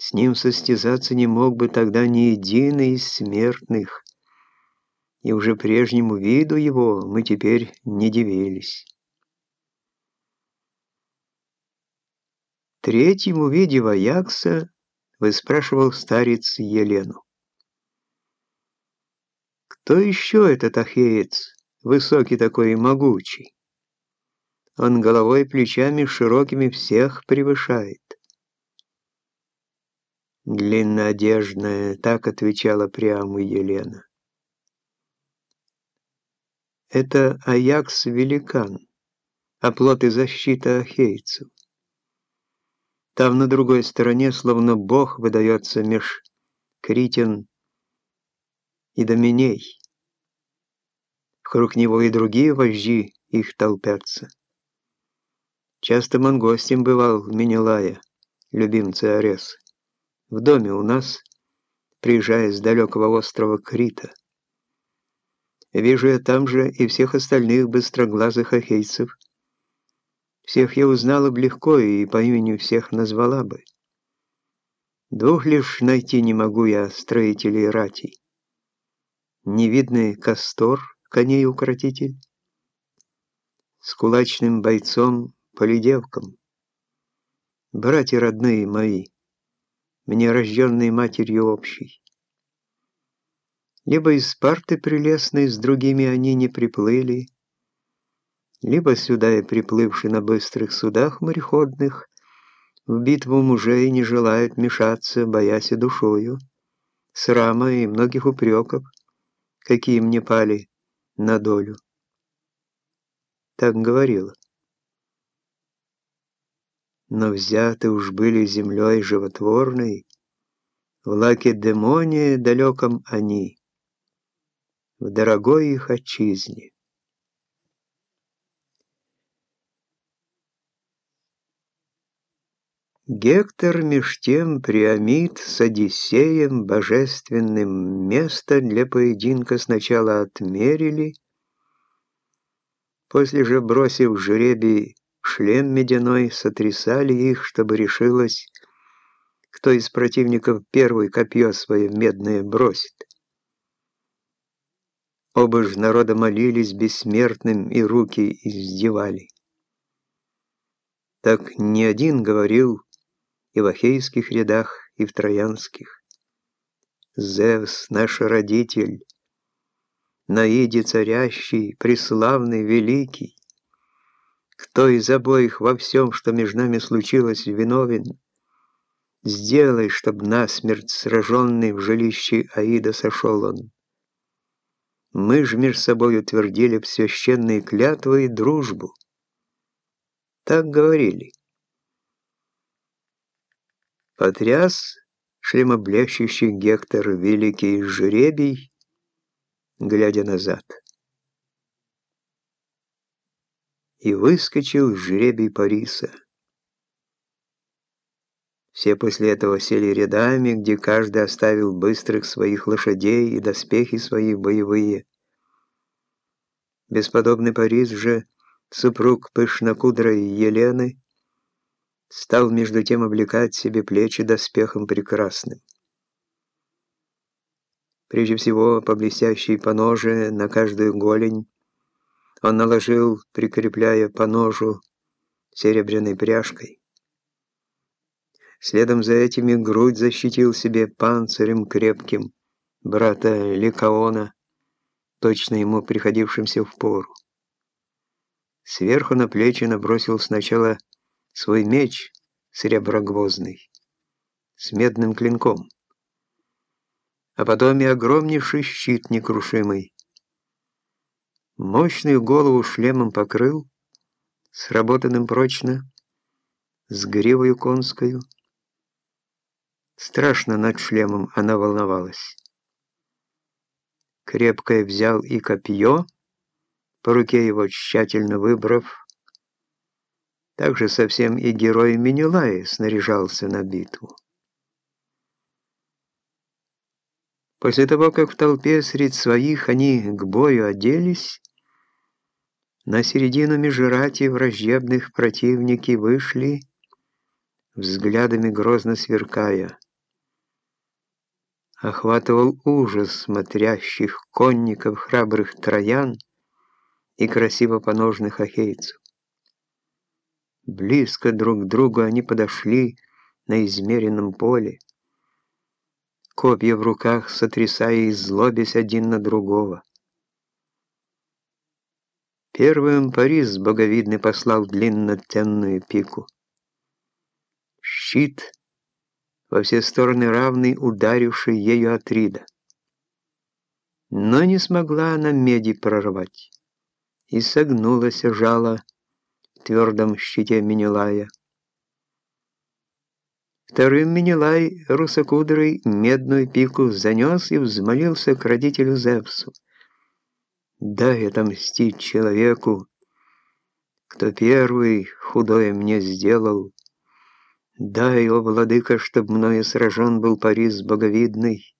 С ним состязаться не мог бы тогда ни единый из смертных, и уже прежнему виду его мы теперь не дивились. Третьим, увидев Аякса, выспрашивал старец Елену. «Кто еще этот ахеец, высокий такой и могучий? Он головой и плечами широкими всех превышает». Длинноодежная, так отвечала прямо Елена. Это Аякс-великан, оплот и защита ахейцев. Там на другой стороне, словно бог, выдается меж Критин и Доминей. Вокруг него и другие вожди их толпятся. Часто он гостем бывал Менелая, любимца Аресы, в доме у нас, приезжая с далекого острова Крита. Вижу я там же и всех остальных быстроглазых ахейцев, всех я узнала бы легко и по имени всех назвала бы. Двух лишь найти не могу я строителей ратей. Невидный Кастор, коней-укротитель, с кулачным бойцом, полидевком. Братья родные мои, мне рожденные матерью общей. Либо из Спарты прелестной с другими они не приплыли, либо сюда и приплывшие на быстрых судах мореходных, в битву мужей не желают мешаться, боясь и душою, срама и многих упреков, какие мне пали на долю. Так говорила. Но взяты уж были землей животворной, в Лаке-Демоне далеком они, в дорогой их отчизне. Гектор меж тем Приамид с Одиссеем божественным место для поединка сначала отмерили, после же, бросив жребий шлем медяной, сотрясали их, чтобы решилось, кто из противников первый копье свое медное бросит. Оба ж народа молились бессмертным и руки издевали. Так ни один говорил, и в ахейских рядах, и в троянских. Зевс, наш родитель, наиде царящий, преславный, великий, кто из обоих во всем, что между нами случилось, виновен, сделай, чтоб насмерть сраженный в жилище Аида сошел он. Мы ж между собой утвердили в священные клятвы и дружбу. Так говорили. Потряс шлемоблещущий Гектор великий жребий, глядя назад. И выскочил жребий Париса. Все после этого сели рядами, где каждый оставил быстрых своих лошадей и доспехи свои боевые. Бесподобный Парис же, супруг пышнокудрой Елены, стал между тем облекать себе плечи доспехом прекрасным. Прежде всего, по блестящей поноже на каждую голень он наложил, прикрепляя по ножу серебряной пряжкой. Следом за этими грудь защитил себе панцирем крепким брата Ликаона, точно ему приходившимся в пору. Сверху на плечи набросил сначала свой меч сереброгвоздный с медным клинком, а потом и огромнейший щит некрушимый. Мощную голову шлемом покрыл, сработанным прочно, с гривою конскою. Страшно над шлемом она волновалась. Крепкое взял и копье, по руке его тщательно выбрав, также совсем и герой Менелай снаряжался на битву. После того, как в толпе среди своих они к бою оделись, на середину межрати враждебных противники вышли, взглядами грозно сверкая. охватывал ужас смотрящих конников храбрых троян и красиво поножных ахейцев. Близко друг к другу они подошли на измеренном поле, копья в руках сотрясая и злобясь один на другого. Первым Парис боговидный послал длиннотенную пику. Щит, во все стороны равный, ударивший ею Атрида. Но не смогла она меди прорвать, и согнулась жало в твердом щите Менелая. Вторым Менелай русокудрый медную пику занес и взмолился к родителю Зевсу. «Дай отомстить человеку, кто первый худое мне сделал. Дай, о владыка, чтоб мною сражен был Парис боговидный,